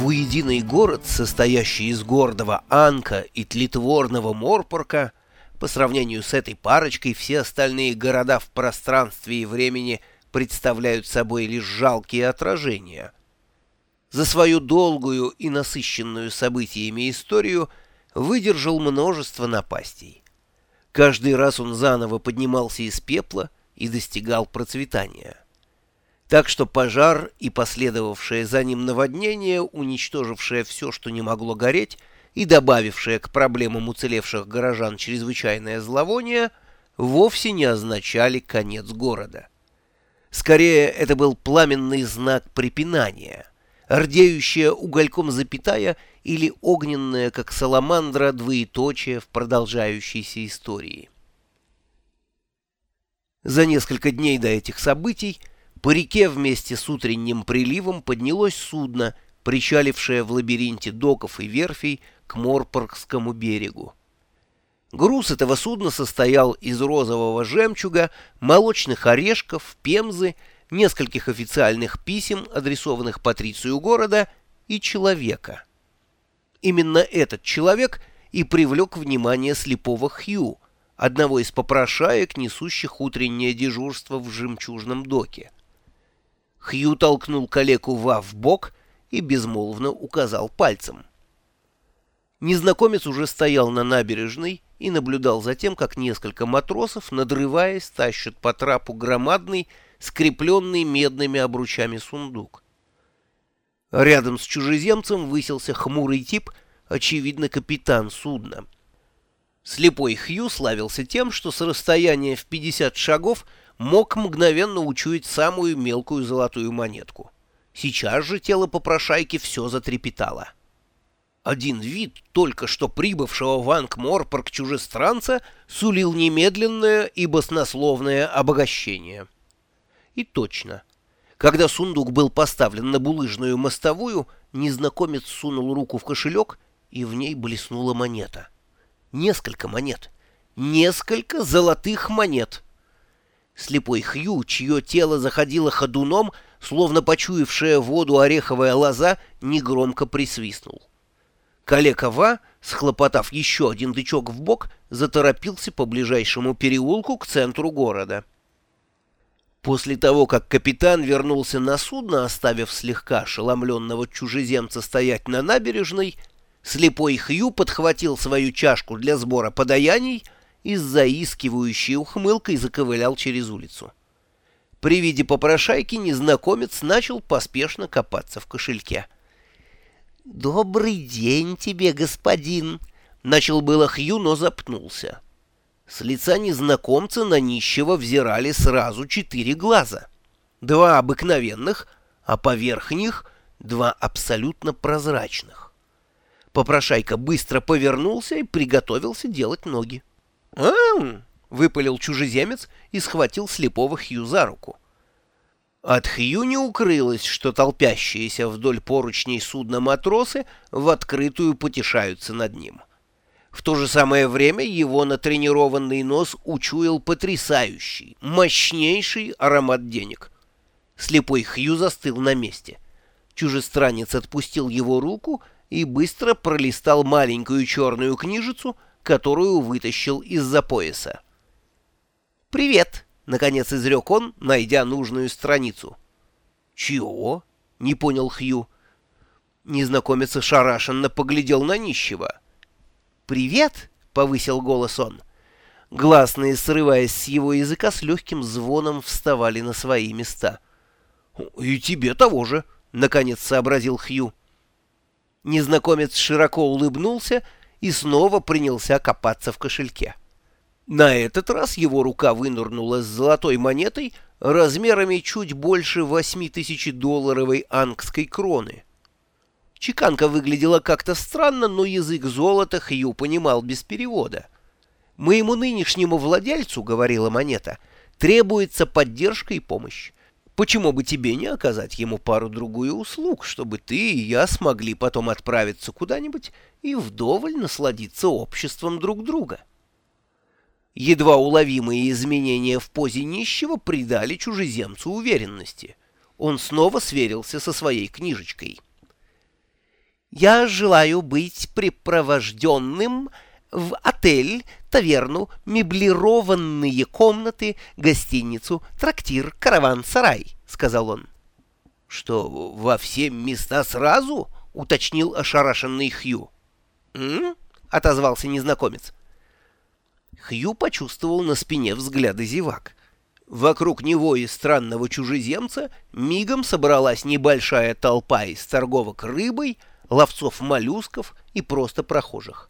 Двуединый город, состоящий из гордого Анка и тлетворного Морпорка, по сравнению с этой парочкой все остальные города в пространстве и времени представляют собой лишь жалкие отражения. За свою долгую и насыщенную событиями историю выдержал множество напастей. Каждый раз он заново поднимался из пепла и достигал процветания. Так что пожар и последовавшее за ним наводнение, уничтожившее все, что не могло гореть, и добавившее к проблемам уцелевших горожан чрезвычайное зловоние, вовсе не означали конец города. Скорее, это был пламенный знак препинания, рдеющая угольком запятая или огненная, как саламандра, двоеточие в продолжающейся истории. За несколько дней до этих событий по реке вместе с утренним приливом поднялось судно, причалившее в лабиринте доков и верфей к Морпоргскому берегу. Груз этого судна состоял из розового жемчуга, молочных орешков, пемзы, нескольких официальных писем, адресованных патрицию города, и человека. Именно этот человек и привлек внимание слепого Хью, одного из попрошаек, несущих утреннее дежурство в жемчужном доке. Хью толкнул калеку Ва в бок и безмолвно указал пальцем. Незнакомец уже стоял на набережной и наблюдал за тем, как несколько матросов, надрываясь, тащат по трапу громадный, скрепленный медными обручами сундук. Рядом с чужеземцем высился хмурый тип, очевидно, капитан судна. Слепой Хью славился тем, что с расстояния в 50 шагов мог мгновенно учуять самую мелкую золотую монетку. Сейчас же тело попрошайки все затрепетало. Один вид только что прибывшего в Ангморпорг чужестранца сулил немедленное и баснословное обогащение. И точно. Когда сундук был поставлен на булыжную мостовую, незнакомец сунул руку в кошелек, и в ней блеснула монета. Несколько монет. Несколько золотых монет — Слепой Хью, чье тело заходило ходуном, словно почуявшая воду ореховая лоза, негромко присвистнул. Калека Ва, схлопотав еще один тычок в бок, заторопился по ближайшему переулку к центру города. После того, как капитан вернулся на судно, оставив слегка ошеломленного чужеземца стоять на набережной, слепой Хью подхватил свою чашку для сбора подаяний — и с заискивающей ухмылкой заковылял через улицу. При виде попрошайки незнакомец начал поспешно копаться в кошельке. «Добрый день тебе, господин!» — начал было Хью, но запнулся. С лица незнакомца на нищего взирали сразу четыре глаза. Два обыкновенных, а поверх них два абсолютно прозрачных. Попрошайка быстро повернулся и приготовился делать ноги. «Ам!» — выпалил чужеземец и схватил слепого Хью за руку. От Хью не укрылось, что толпящиеся вдоль поручней судна матросы в открытую потешаются над ним. В то же самое время его натренированный нос учуял потрясающий, мощнейший аромат денег. Слепой Хью застыл на месте. Чужестранец отпустил его руку и быстро пролистал маленькую черную книжицу — которую вытащил из-за пояса. «Привет!» — наконец изрек он, найдя нужную страницу. «Чего?» — не понял Хью. Незнакомец ошарашенно поглядел на нищего. «Привет!» — повысил голос он. Гласные, срываясь с его языка, с легким звоном вставали на свои места. «И тебе того же!» — наконец сообразил Хью. Незнакомец широко улыбнулся и снова принялся копаться в кошельке. На этот раз его рука вынырнула с золотой монетой размерами чуть больше долларовой ангской кроны. Чеканка выглядела как-то странно, но язык золота Хью понимал без перевода. «Моему нынешнему владельцу, — говорила монета, — требуется поддержка и помощь. Почему бы тебе не оказать ему пару-другую услуг, чтобы ты и я смогли потом отправиться куда-нибудь и вдоволь насладиться обществом друг друга? Едва уловимые изменения в позе нищего придали чужеземцу уверенности. Он снова сверился со своей книжечкой. Я желаю быть припровожденным в отель, таверну, меблированные комнаты, гостиницу, трактир, караван-сарай», — сказал он. «Что, во все места сразу?» — уточнил ошарашенный Хью. «М?», отозвался незнакомец. Хью почувствовал на спине взгляды зевак. Вокруг него и странного чужеземца мигом собралась небольшая толпа из торговок рыбой, ловцов моллюсков и просто прохожих.